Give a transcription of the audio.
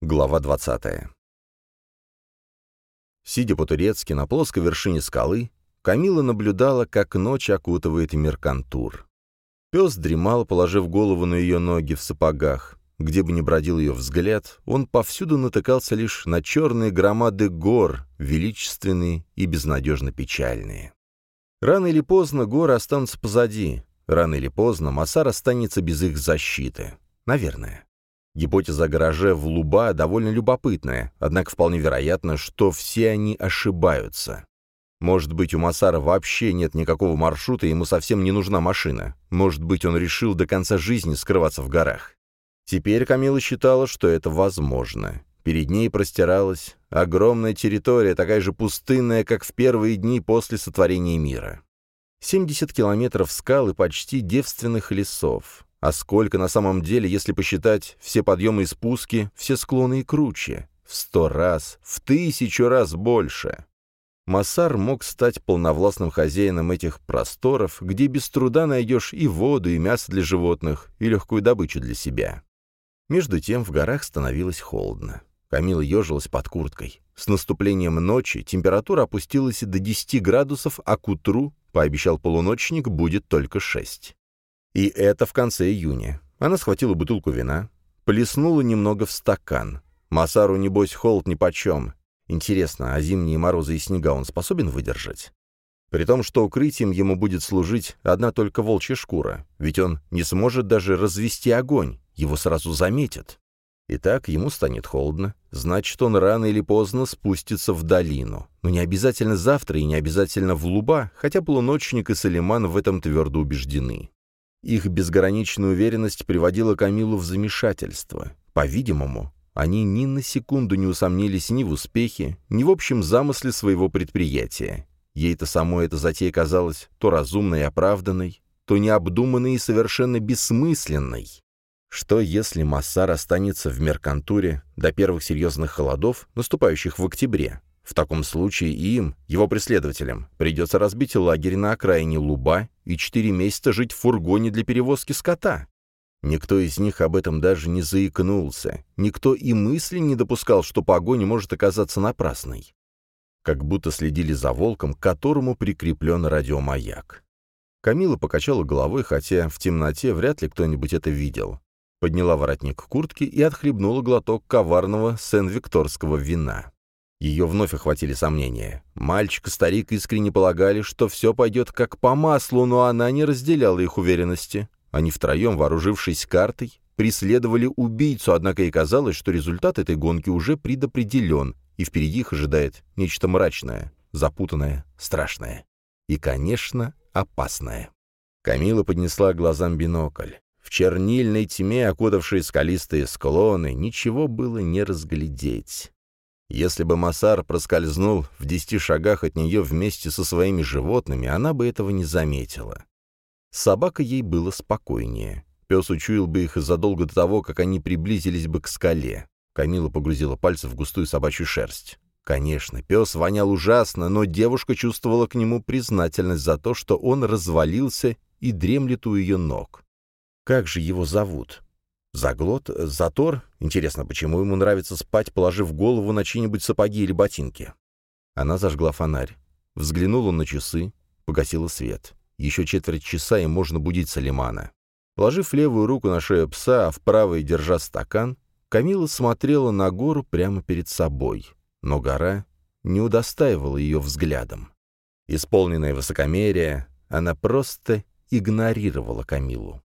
Глава 20. Сидя по-турецки на плоской вершине скалы, Камила наблюдала, как ночь окутывает меркантур. Пес дремал, положив голову на ее ноги в сапогах. Где бы ни бродил ее взгляд, он повсюду натыкался лишь на черные громады гор, величественные и безнадежно печальные. Рано или поздно горы останутся позади. Рано или поздно Масар останется без их защиты. Наверное. Гипотеза о гараже в Луба довольно любопытная, однако вполне вероятно, что все они ошибаются. Может быть, у Масара вообще нет никакого маршрута, ему совсем не нужна машина. Может быть, он решил до конца жизни скрываться в горах. Теперь Камила считала, что это возможно. Перед ней простиралась огромная территория, такая же пустынная, как в первые дни после сотворения мира. 70 километров скал и почти девственных лесов. А сколько на самом деле, если посчитать все подъемы и спуски, все склоны и круче? В сто раз, в тысячу раз больше. Массар мог стать полновластным хозяином этих просторов, где без труда найдешь и воду, и мясо для животных, и легкую добычу для себя. Между тем в горах становилось холодно. Камила ежилась под курткой. С наступлением ночи температура опустилась до 10 градусов, а к утру, пообещал полуночник, будет только 6. И это в конце июня. Она схватила бутылку вина, плеснула немного в стакан. Масару, небось, холод нипочем. Интересно, а зимние морозы и снега он способен выдержать? При том, что укрытием ему будет служить одна только волчья шкура, ведь он не сможет даже развести огонь, его сразу заметят. Итак, ему станет холодно, значит, он рано или поздно спустится в долину. Но не обязательно завтра и не обязательно в Луба, хотя полуночник и Салиман в этом твердо убеждены. Их безграничная уверенность приводила Камилу в замешательство. По-видимому, они ни на секунду не усомнились ни в успехе, ни в общем замысле своего предприятия. Ей-то самой эта затея казалась то разумной и оправданной, то необдуманной и совершенно бессмысленной. Что если Массар останется в Меркантуре до первых серьезных холодов, наступающих в октябре? В таком случае им, его преследователям, придется разбить лагерь на окраине Луба и четыре месяца жить в фургоне для перевозки скота. Никто из них об этом даже не заикнулся. Никто и мысли не допускал, что погоня может оказаться напрасной. Как будто следили за волком, к которому прикреплен радиомаяк. Камила покачала головой, хотя в темноте вряд ли кто-нибудь это видел. Подняла воротник куртки и отхлебнула глоток коварного сен-викторского вина. Ее вновь охватили сомнения. Мальчик и старик искренне полагали, что все пойдет как по маслу, но она не разделяла их уверенности. Они втроем, вооружившись картой, преследовали убийцу, однако и казалось, что результат этой гонки уже предопределен, и впереди их ожидает нечто мрачное, запутанное, страшное. И, конечно, опасное. Камила поднесла глазам бинокль. В чернильной тьме, окутавшей скалистые склоны, ничего было не разглядеть. Если бы Масар проскользнул в десяти шагах от нее вместе со своими животными, она бы этого не заметила. Собака ей было спокойнее. Пес учуял бы их задолго до того, как они приблизились бы к скале. Камила погрузила пальцы в густую собачью шерсть. Конечно, пес вонял ужасно, но девушка чувствовала к нему признательность за то, что он развалился и дремлет у ее ног. Как же его зовут? Заглот? Затор? Интересно, почему ему нравится спать, положив голову на чьи-нибудь сапоги или ботинки? Она зажгла фонарь. Взглянула на часы, погасила свет. Еще четверть часа, и можно будить Салимана. Положив левую руку на шею пса, а в правой держа стакан, Камила смотрела на гору прямо перед собой. Но гора не удостаивала ее взглядом. Исполненная высокомерия, она просто игнорировала Камилу.